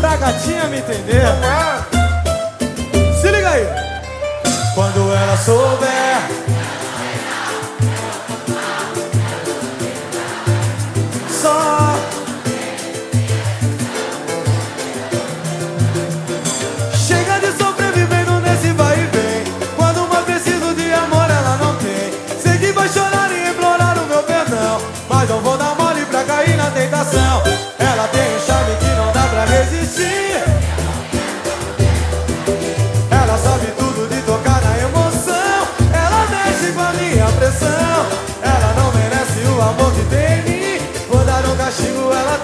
pra gatinha me entender. É? Se liga aí. Quando ela souber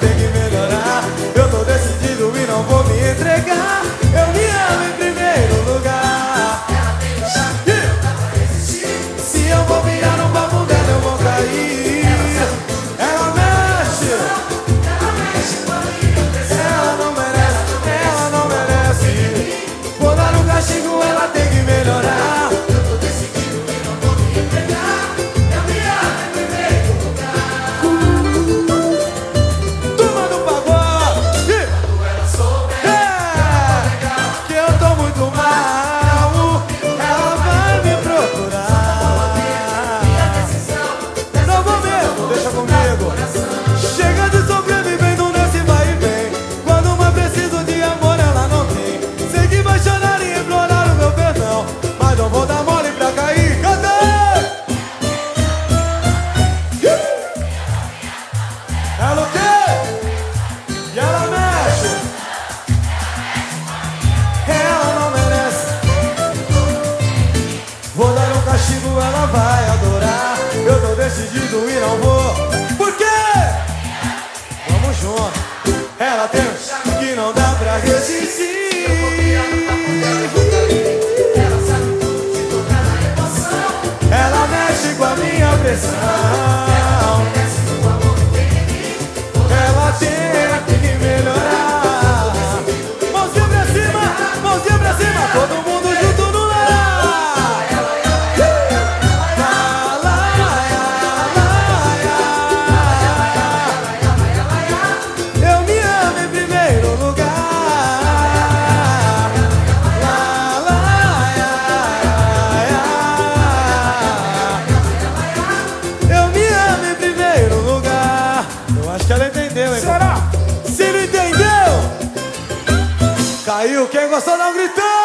They give it Que não dá para resistir. Ela sabe tudo de tocar na emoção. Ela mexe com a minha pressão. Saiu quem gostou dá um gritão!